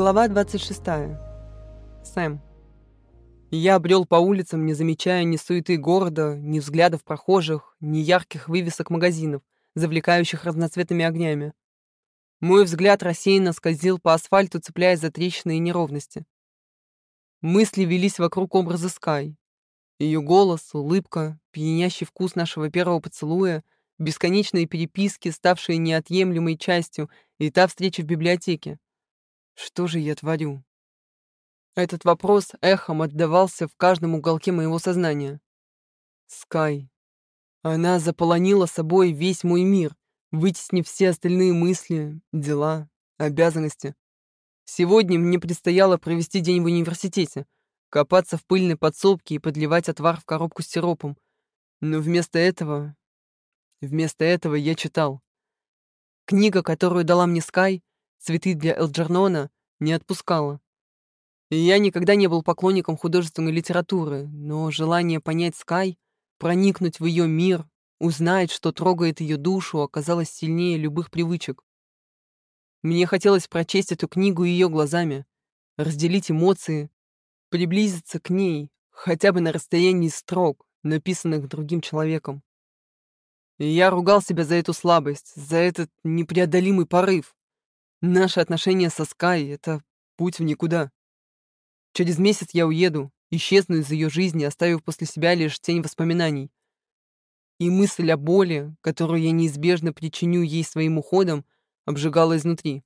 Глава 26. Сэм. Я брел по улицам, не замечая ни суеты города, ни взглядов прохожих, ни ярких вывесок магазинов, завлекающих разноцветными огнями. Мой взгляд рассеянно скользил по асфальту, цепляясь за трещины и неровности. Мысли велись вокруг образа Скай. Ее голос, улыбка, пьянящий вкус нашего первого поцелуя, бесконечные переписки, ставшие неотъемлемой частью, и та встреча в библиотеке. Что же я творю? Этот вопрос эхом отдавался в каждом уголке моего сознания. Скай. Она заполонила собой весь мой мир, вытеснив все остальные мысли, дела, обязанности. Сегодня мне предстояло провести день в университете, копаться в пыльной подсобке и подливать отвар в коробку с сиропом. Но вместо этого... Вместо этого я читал. Книга, которую дала мне Скай, цветы для Элджернона не отпускала. Я никогда не был поклонником художественной литературы, но желание понять Скай, проникнуть в ее мир, узнать, что трогает ее душу, оказалось сильнее любых привычек. Мне хотелось прочесть эту книгу ее глазами, разделить эмоции, приблизиться к ней, хотя бы на расстоянии строк, написанных другим человеком. И я ругал себя за эту слабость, за этот непреодолимый порыв. Наши отношения со Скай — это путь в никуда. Через месяц я уеду, исчезну из ее жизни, оставив после себя лишь тень воспоминаний. И мысль о боли, которую я неизбежно причиню ей своим уходом, обжигала изнутри.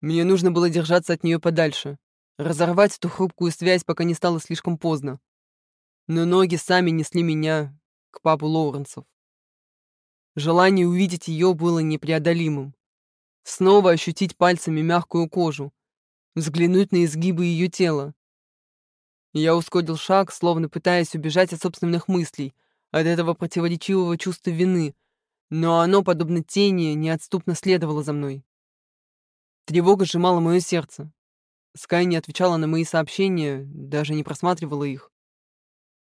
Мне нужно было держаться от нее подальше, разорвать эту хрупкую связь, пока не стало слишком поздно. Но ноги сами несли меня к папу Лоуренсов. Желание увидеть ее было непреодолимым. Снова ощутить пальцами мягкую кожу. Взглянуть на изгибы ее тела. Я ускорил шаг, словно пытаясь убежать от собственных мыслей, от этого противоречивого чувства вины, но оно, подобно тени, неотступно следовало за мной. Тревога сжимала мое сердце. Скай не отвечала на мои сообщения, даже не просматривала их.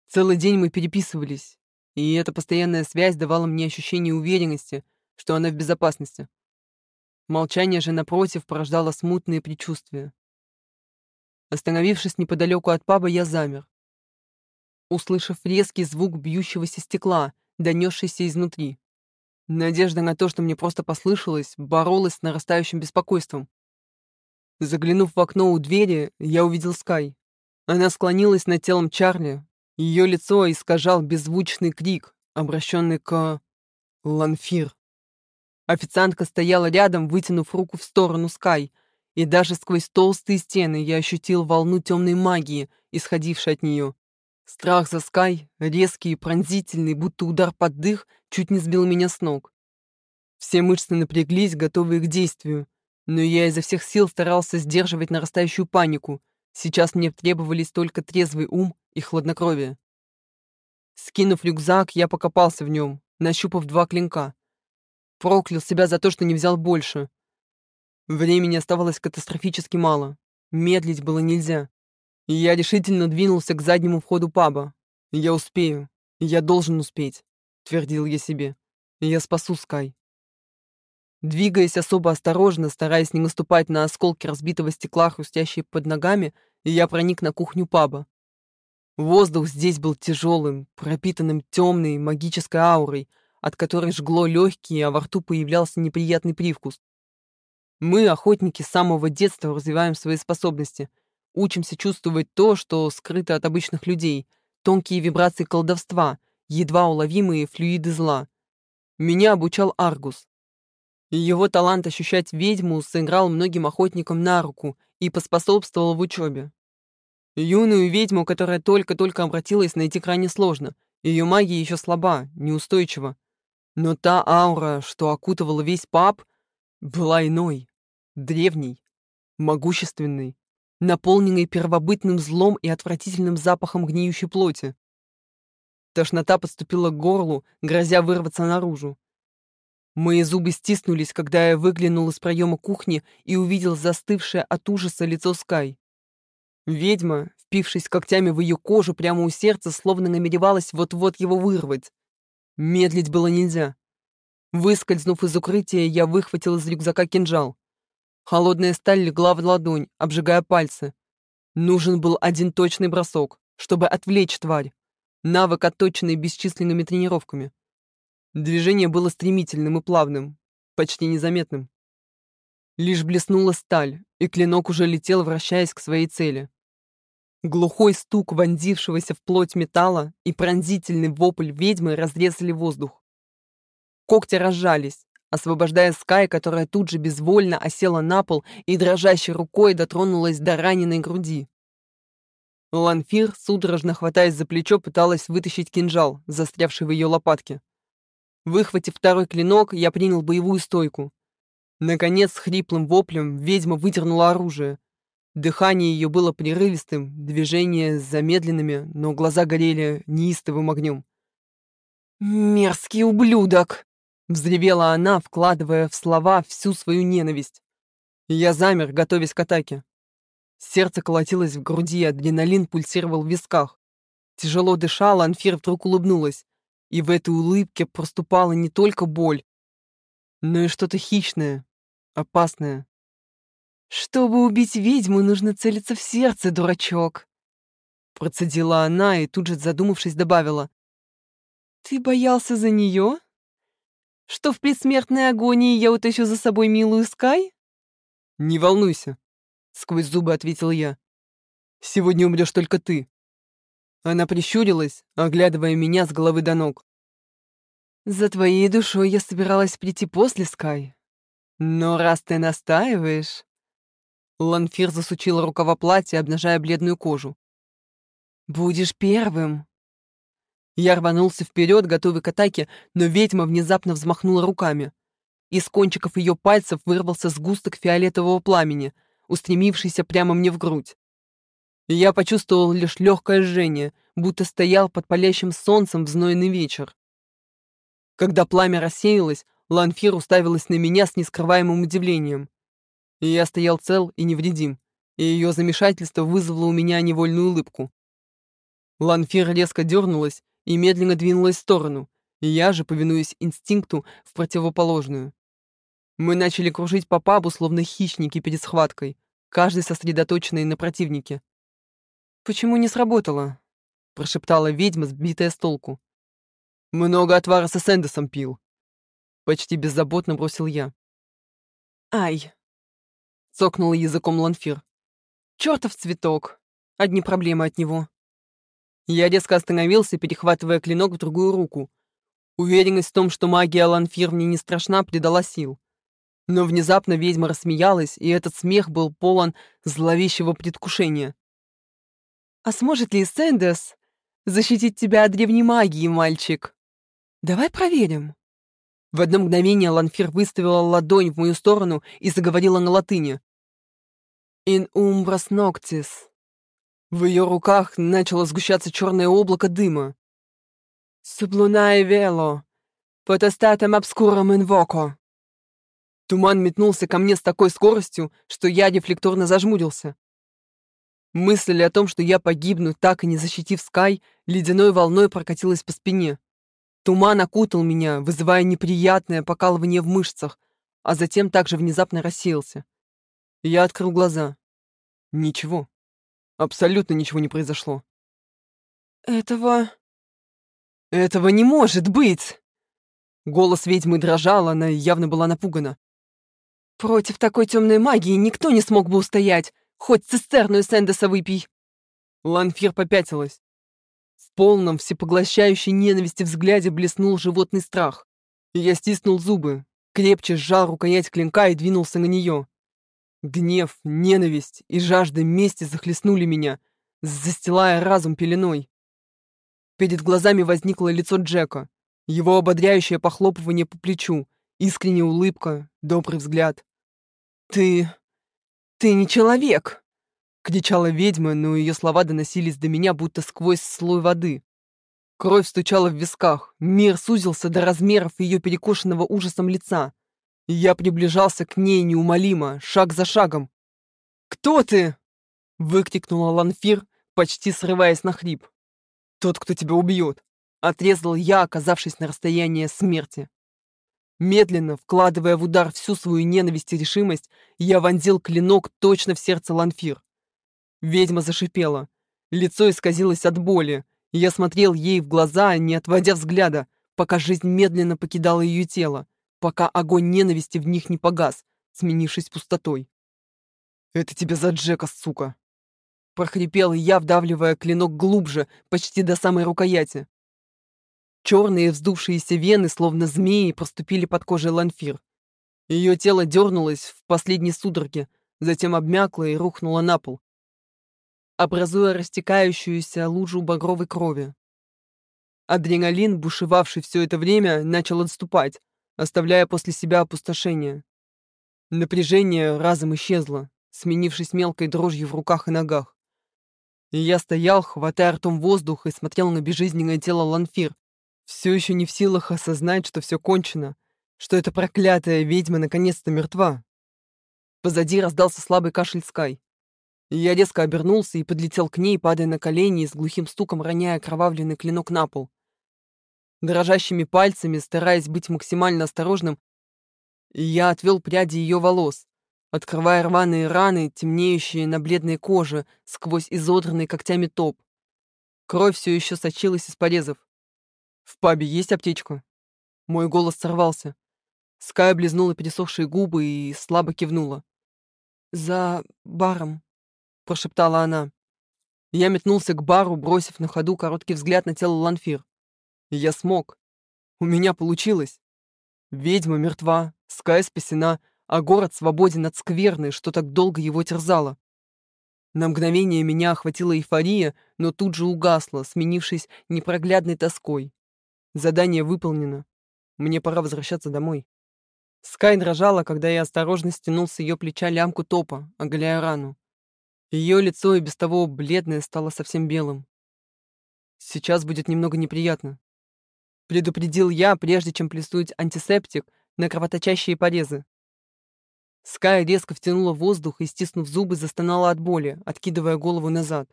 Целый день мы переписывались, и эта постоянная связь давала мне ощущение уверенности, что она в безопасности. Молчание же, напротив, порождало смутные предчувствия. Остановившись неподалеку от паба, я замер. Услышав резкий звук бьющегося стекла, донесшийся изнутри. Надежда на то, что мне просто послышалось, боролась с нарастающим беспокойством. Заглянув в окно у двери, я увидел Скай. Она склонилась над телом Чарли. Ее лицо искажал беззвучный крик, обращенный к... Ланфир. Официантка стояла рядом, вытянув руку в сторону Скай, и даже сквозь толстые стены я ощутил волну темной магии, исходившей от нее. Страх за Скай, резкий и пронзительный, будто удар под дых, чуть не сбил меня с ног. Все мышцы напряглись, готовые к действию, но я изо всех сил старался сдерживать нарастающую панику. Сейчас мне требовались только трезвый ум и хладнокровие. Скинув рюкзак, я покопался в нем, нащупав два клинка — Проклял себя за то, что не взял больше. Времени оставалось катастрофически мало. Медлить было нельзя. И я решительно двинулся к заднему входу паба. Я успею. Я должен успеть, твердил я себе. Я спасу Скай. Двигаясь особо осторожно, стараясь не наступать на осколки разбитого стекла, хрустящие под ногами, я проник на кухню паба. Воздух здесь был тяжелым, пропитанным темной магической аурой, от которой жгло легкие, а во рту появлялся неприятный привкус. Мы, охотники, с самого детства развиваем свои способности. Учимся чувствовать то, что скрыто от обычных людей, тонкие вибрации колдовства, едва уловимые флюиды зла. Меня обучал Аргус. Его талант ощущать ведьму сыграл многим охотникам на руку и поспособствовал в учебе. Юную ведьму, которая только-только обратилась, найти крайне сложно. Ее магия еще слаба, неустойчива. Но та аура, что окутывала весь паб, была иной, древней, могущественной, наполненной первобытным злом и отвратительным запахом гниющей плоти. Тошнота подступила к горлу, грозя вырваться наружу. Мои зубы стиснулись, когда я выглянул из проема кухни и увидел застывшее от ужаса лицо Скай. Ведьма, впившись когтями в ее кожу прямо у сердца, словно намеревалась вот-вот его вырвать. Медлить было нельзя. Выскользнув из укрытия, я выхватил из рюкзака кинжал. Холодная сталь легла в ладонь, обжигая пальцы. Нужен был один точный бросок, чтобы отвлечь тварь. Навык, отточенный бесчисленными тренировками. Движение было стремительным и плавным, почти незаметным. Лишь блеснула сталь, и клинок уже летел, вращаясь к своей цели. Глухой стук вонзившегося в плоть металла и пронзительный вопль ведьмы разрезали воздух. Когти разжались, освобождая Скай, которая тут же безвольно осела на пол и дрожащей рукой дотронулась до раненой груди. Ланфир, судорожно хватаясь за плечо, пыталась вытащить кинжал, застрявший в ее лопатке. Выхватив второй клинок, я принял боевую стойку. Наконец, с хриплым воплем ведьма выдернула оружие. Дыхание ее было прерывистым, движения замедленными, но глаза горели неистовым огнем. «Мерзкий ублюдок!» Взревела она, вкладывая в слова всю свою ненависть. Я замер, готовясь к атаке. Сердце колотилось в груди, адреналин пульсировал в висках. Тяжело дышала, Анфир вдруг улыбнулась. И в этой улыбке проступала не только боль, но и что-то хищное, опасное. «Чтобы убить ведьму, нужно целиться в сердце, дурачок!» Процедила она и тут же, задумавшись, добавила. «Ты боялся за нее?» Что в предсмертной агонии я утащу за собой милую Скай? Не волнуйся, сквозь зубы ответил я. Сегодня умрешь только ты. Она прищурилась, оглядывая меня с головы до ног. За твоей душой я собиралась прийти после Скай. Но раз ты настаиваешь... Ланфир засучила рукава платья, обнажая бледную кожу. «Будешь первым!» Я рванулся вперед, готовый к атаке, но ведьма внезапно взмахнула руками. Из кончиков ее пальцев вырвался сгусток фиолетового пламени, устремившийся прямо мне в грудь. я почувствовал лишь легкое жжение, будто стоял под палящим солнцем в знойный вечер. Когда пламя рассеялось, Ланфир уставилась на меня с нескрываемым удивлением. И я стоял цел и невредим, и ее замешательство вызвало у меня невольную улыбку. Ланфир резко дернулась и медленно двинулась в сторону, и я же, повинуясь инстинкту, в противоположную. Мы начали кружить по пабу, словно хищники перед схваткой, каждый сосредоточенный на противнике. «Почему не сработало?» — прошептала ведьма, сбитая с толку. «Много отвара со Сэндесом пил», — почти беззаботно бросил я. «Ай!» — цокнула языком Ланфир. «Чёртов цветок! Одни проблемы от него». Я резко остановился, перехватывая клинок в другую руку. Уверенность в том, что магия Ланфир мне не страшна, придала сил. Но внезапно ведьма рассмеялась, и этот смех был полон зловещего предвкушения. «А сможет ли Сэндес защитить тебя от древней магии, мальчик? Давай проверим». В одно мгновение Ланфир выставила ладонь в мою сторону и заговорила на латыни. «In umbras noctis». В ее руках начало сгущаться черное облако дыма. «Сублунае вело, потостатом обскуром инвоко». Туман метнулся ко мне с такой скоростью, что я рефлекторно зажмурился. Мысль о том, что я погибну, так и не защитив Скай, ледяной волной прокатилась по спине. Туман окутал меня, вызывая неприятное покалывание в мышцах, а затем также внезапно рассеялся. Я открыл глаза. Ничего. Абсолютно ничего не произошло. «Этого... этого не может быть!» Голос ведьмы дрожал, она явно была напугана. «Против такой темной магии никто не смог бы устоять, хоть цистерну Сэндеса выпей!» Ланфир попятилась. В полном, всепоглощающей ненависти взгляде блеснул животный страх. Я стиснул зубы, крепче сжал рукоять клинка и двинулся на нее. Гнев, ненависть и жажда мести захлестнули меня, застилая разум пеленой. Перед глазами возникло лицо Джека, его ободряющее похлопывание по плечу, искренняя улыбка, добрый взгляд. «Ты... ты не человек!» — кричала ведьма, но ее слова доносились до меня, будто сквозь слой воды. Кровь стучала в висках, мир сузился до размеров ее перекошенного ужасом лица. Я приближался к ней неумолимо, шаг за шагом. «Кто ты?» — выкрикнула Ланфир, почти срываясь на хрип. «Тот, кто тебя убьет!» — отрезал я, оказавшись на расстоянии смерти. Медленно, вкладывая в удар всю свою ненависть и решимость, я вонзил клинок точно в сердце Ланфир. Ведьма зашипела. Лицо исказилось от боли, я смотрел ей в глаза, не отводя взгляда, пока жизнь медленно покидала ее тело, пока огонь ненависти в них не погас, сменившись пустотой. «Это тебе за Джека, сука!» Прохрипел я, вдавливая клинок глубже, почти до самой рукояти. Черные вздувшиеся вены, словно змеи, проступили под кожей Ланфир. Ее тело дернулось в последней судороге, затем обмякло и рухнуло на пол, образуя растекающуюся лужу багровой крови. Адреналин, бушевавший все это время, начал отступать, оставляя после себя опустошение. Напряжение разом исчезло, сменившись мелкой дрожью в руках и ногах. И я стоял, хватая ртом воздух и смотрел на безжизненное тело Ланфир, все еще не в силах осознать, что все кончено, что эта проклятая ведьма наконец-то мертва. Позади раздался слабый кашель Скай. Я резко обернулся и подлетел к ней, падая на колени и с глухим стуком роняя кровавленный клинок на пол. Дрожащими пальцами, стараясь быть максимально осторожным, я отвел пряди ее волос, открывая рваные раны, темнеющие на бледной коже сквозь изодранный когтями топ. Кровь все еще сочилась из порезов. «В пабе есть аптечка?» Мой голос сорвался. Скай облизнула пересохшие губы и слабо кивнула. «За баром», прошептала она. Я метнулся к бару, бросив на ходу короткий взгляд на тело Ланфир. Я смог. У меня получилось. Ведьма мертва, Скай спасена, а город свободен от скверны, что так долго его терзало. На мгновение меня охватила эйфория, но тут же угасла, сменившись непроглядной тоской. Задание выполнено. Мне пора возвращаться домой. Скай дрожала, когда я осторожно стянул с ее плеча лямку топа, оголяя рану. Ее лицо и без того бледное стало совсем белым. Сейчас будет немного неприятно. Предупредил я, прежде чем плеснуть антисептик на кровоточащие порезы. Скай резко втянула воздух и, стиснув зубы, застонала от боли, откидывая голову назад.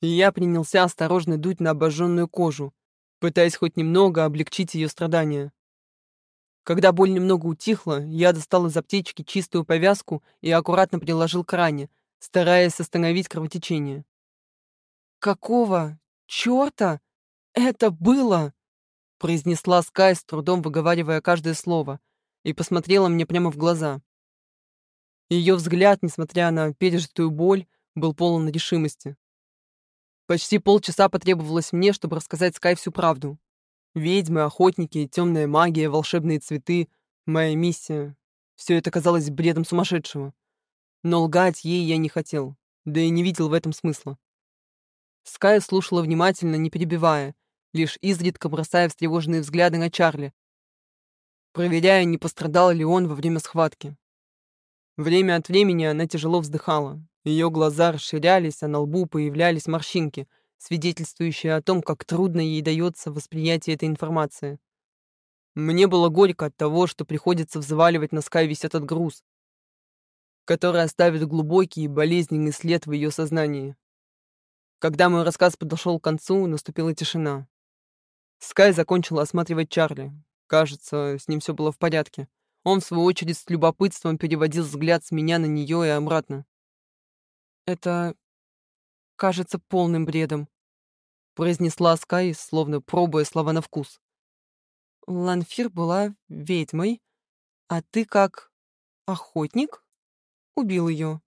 И я принялся осторожно дуть на обожженную кожу, пытаясь хоть немного облегчить ее страдания. Когда боль немного утихла, я достал из аптечки чистую повязку и аккуратно приложил к ране, стараясь остановить кровотечение. «Какого черта это было?» Произнесла Скай, с трудом выговаривая каждое слово, и посмотрела мне прямо в глаза. Ее взгляд, несмотря на пережитую боль, был полон решимости. Почти полчаса потребовалось мне, чтобы рассказать Скай всю правду. Ведьмы, охотники, темная магия, волшебные цветы, моя миссия. Все это казалось бредом сумасшедшего но лгать ей я не хотел, да и не видел в этом смысла. Скай слушала внимательно, не перебивая, лишь изредка бросая встревоженные взгляды на Чарли, проверяя, не пострадал ли он во время схватки. Время от времени она тяжело вздыхала. Ее глаза расширялись, а на лбу появлялись морщинки, свидетельствующие о том, как трудно ей дается восприятие этой информации. Мне было горько от того, что приходится взваливать на Скай весь этот груз, который оставит глубокий и болезненный след в ее сознании. Когда мой рассказ подошел к концу, наступила тишина. Скай закончила осматривать Чарли. Кажется, с ним все было в порядке. Он, в свою очередь, с любопытством переводил взгляд с меня на нее и обратно. «Это кажется полным бредом», — произнесла Скай, словно пробуя слова на вкус. «Ланфир была ведьмой, а ты как охотник?» убил ее.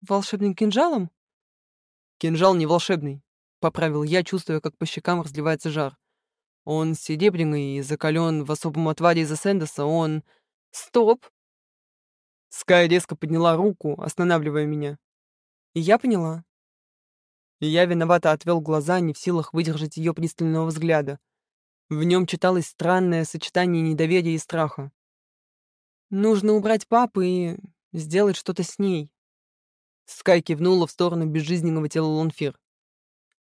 Волшебным кинжалом? Кинжал не волшебный, поправил я, чувствуя, как по щекам разливается жар. Он серебряный и закален в особом отваре из Эсендеса, он... Стоп! Скай резко подняла руку, останавливая меня. И я поняла. Я виновато отвел глаза, не в силах выдержать ее пристального взгляда. В нем читалось странное сочетание недоверия и страха. Нужно убрать папу и сделать что-то с ней. Скай кивнула в сторону безжизненного тела Лонфир.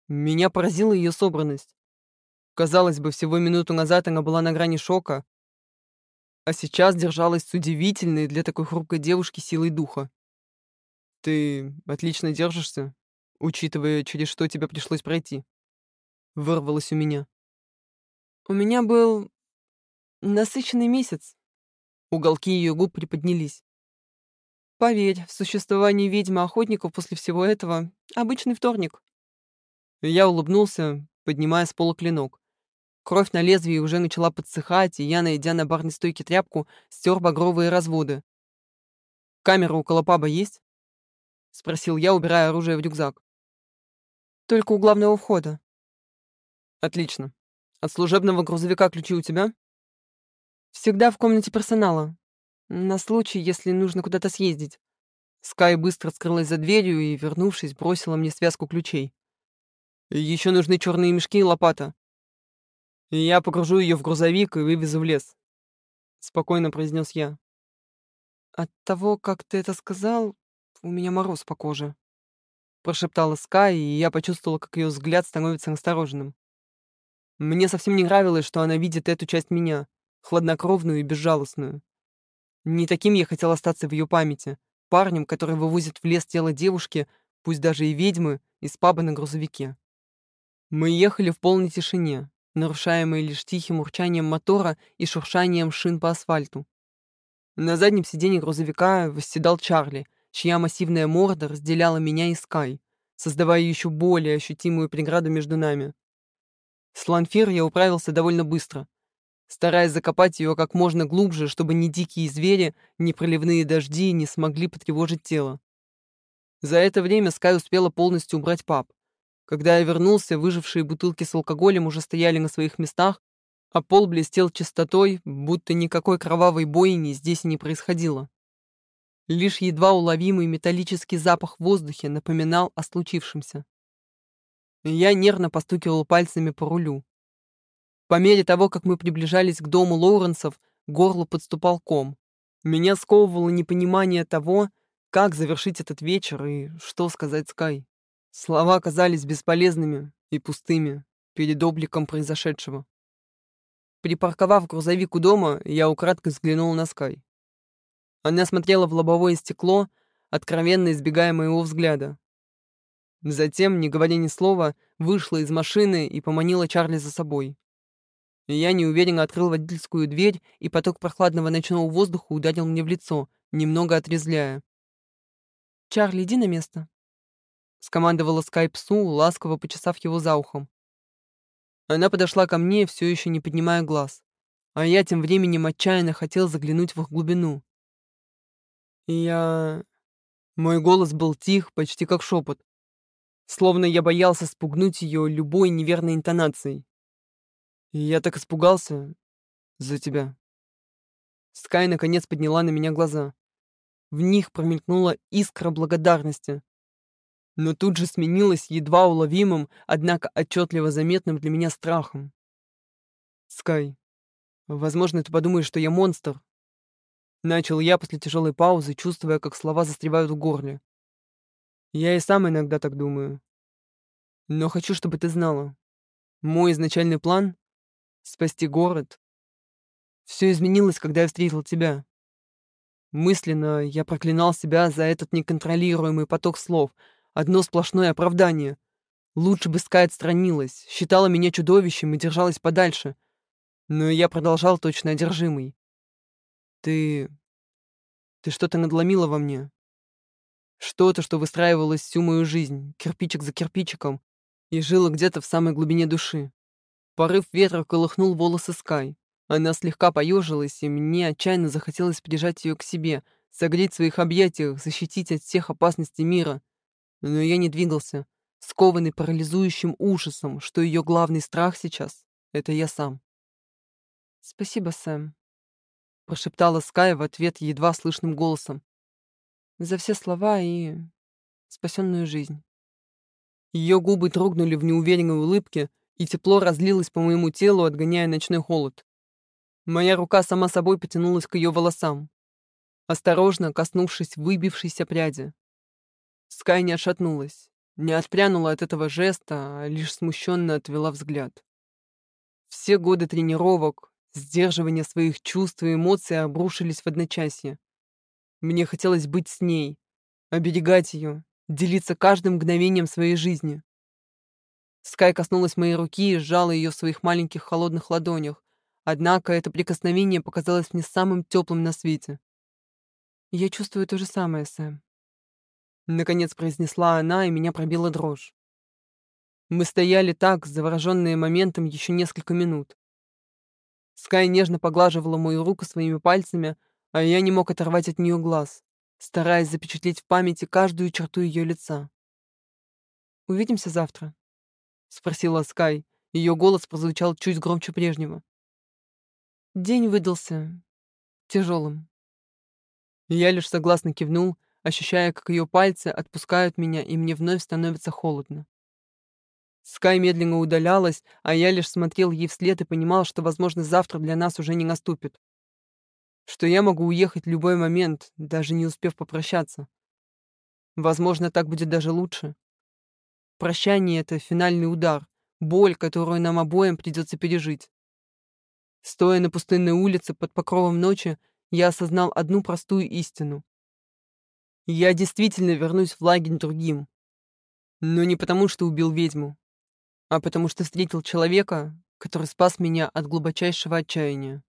Меня поразила ее собранность. Казалось бы, всего минуту назад она была на грани шока, а сейчас держалась с удивительной для такой хрупкой девушки силой духа. «Ты отлично держишься, учитывая, через что тебе пришлось пройти», — вырвалось у меня. «У меня был насыщенный месяц», Уголки ее губ приподнялись. Поверь, в существовании ведьмы-охотников после всего этого — обычный вторник. Я улыбнулся, поднимая с пола клинок. Кровь на лезвии уже начала подсыхать, и я, найдя на барной стойке тряпку, стер багровые разводы. «Камера у Колопаба есть?» — спросил я, убирая оружие в рюкзак. «Только у главного входа». «Отлично. От служебного грузовика ключи у тебя?» «Всегда в комнате персонала. На случай, если нужно куда-то съездить». Скай быстро скрылась за дверью и, вернувшись, бросила мне связку ключей. Еще нужны черные мешки и лопата. Я погружу ее в грузовик и вывезу в лес. Спокойно произнес я. От того, как ты это сказал, у меня мороз по коже. Прошептала Скай, и я почувствовала, как ее взгляд становится настороженным. Мне совсем не нравилось, что она видит эту часть меня, хладнокровную и безжалостную. Не таким я хотел остаться в ее памяти, парнем, который вывозит в лес тело девушки, пусть даже и ведьмы, из паба на грузовике. Мы ехали в полной тишине, нарушаемой лишь тихим урчанием мотора и шуршанием шин по асфальту. На заднем сиденье грузовика восседал Чарли, чья массивная морда разделяла меня и Скай, создавая еще более ощутимую преграду между нами. С Ланфир я управился довольно быстро, стараясь закопать ее как можно глубже, чтобы ни дикие звери, ни проливные дожди не смогли потревожить тело. За это время Скай успела полностью убрать пап, когда я вернулся, выжившие бутылки с алкоголем уже стояли на своих местах, а пол блестел чистотой, будто никакой кровавой бойни здесь не происходило. Лишь едва уловимый металлический запах в воздухе напоминал о случившемся. Я нервно постукивал пальцами по рулю. По мере того, как мы приближались к дому Лоуренсов, горло подступал ком. Меня сковывало непонимание того, как завершить этот вечер и что сказать Скай. Слова казались бесполезными и пустыми перед обликом произошедшего. Припарковав грузовик у дома, я украдкой взглянул на Скай. Она смотрела в лобовое стекло, откровенно избегая моего взгляда. Затем, не говоря ни слова, вышла из машины и поманила Чарли за собой. Я неуверенно открыл водительскую дверь, и поток прохладного ночного воздуха ударил мне в лицо, немного отрезвляя. «Чарли, иди на место», скомандовала Скай псу, ласково почесав его за ухом. Она подошла ко мне, все еще не поднимая глаз, а я тем временем отчаянно хотел заглянуть в их глубину. Я... Мой голос был тих, почти как шепот, словно я боялся спугнуть ее любой неверной интонацией. И я так испугался за тебя. Скай наконец подняла на меня глаза. В них промелькнула искра благодарности, но тут же сменилось едва уловимым, однако отчетливо заметным для меня страхом. «Скай, возможно, ты подумаешь, что я монстр?» Начал я после тяжелой паузы, чувствуя, как слова застревают в горле. Я и сам иногда так думаю. Но хочу, чтобы ты знала. Мой изначальный план — спасти город. Все изменилось, когда я встретил тебя. Мысленно я проклинал себя за этот неконтролируемый поток слов — Одно сплошное оправдание. Лучше бы Скай отстранилась, считала меня чудовищем и держалась подальше. Но я продолжал точно одержимый. Ты... Ты что-то надломила во мне. Что-то, что выстраивалось всю мою жизнь, кирпичик за кирпичиком, и жило где-то в самой глубине души. Порыв ветра колыхнул волосы Скай. Она слегка поежилась, и мне отчаянно захотелось прижать ее к себе, согреть в своих объятиях, защитить от всех опасностей мира — но я не двигался, скованный парализующим ужасом, что ее главный страх сейчас — это я сам. «Спасибо, Сэм», — прошептала Скай в ответ едва слышным голосом. «За все слова и спасенную жизнь». Ее губы трогнули в неуверенной улыбке, и тепло разлилось по моему телу, отгоняя ночной холод. Моя рука сама собой потянулась к ее волосам, осторожно коснувшись выбившейся пряди. Скай не отшатнулась, не отпрянула от этого жеста, а лишь смущенно отвела взгляд. Все годы тренировок, сдерживания своих чувств и эмоций обрушились в одночасье. Мне хотелось быть с ней, оберегать ее, делиться каждым мгновением своей жизни. Скай коснулась моей руки и сжала ее в своих маленьких холодных ладонях, Однако это прикосновение показалось мне самым теплым на свете. «Я чувствую то же самое, Сэм», — наконец произнесла она, и меня пробила дрожь. Мы стояли так, завороженные моментом, еще несколько минут. Скай нежно поглаживала мою руку своими пальцами, а я не мог оторвать от нее глаз, стараясь запечатлеть в памяти каждую черту ее лица. «Увидимся завтра?» — спросила Скай. Ее голос прозвучал чуть громче прежнего. День выдался тяжелым. Я лишь согласно кивнул, ощущая, как ее пальцы отпускают меня, и мне вновь становится холодно. Скай медленно удалялась, а я лишь смотрел ей вслед и понимал, что, возможно, завтра для нас уже не наступит. Что я могу уехать в любой момент, даже не успев попрощаться. Возможно, так будет даже лучше. Прощание — это финальный удар, боль, которую нам обоим придется пережить. Стоя на пустынной улице под покровом ночи, я осознал одну простую истину. Я действительно вернусь в лагерь другим. Но не потому, что убил ведьму, а потому что встретил человека, который спас меня от глубочайшего отчаяния.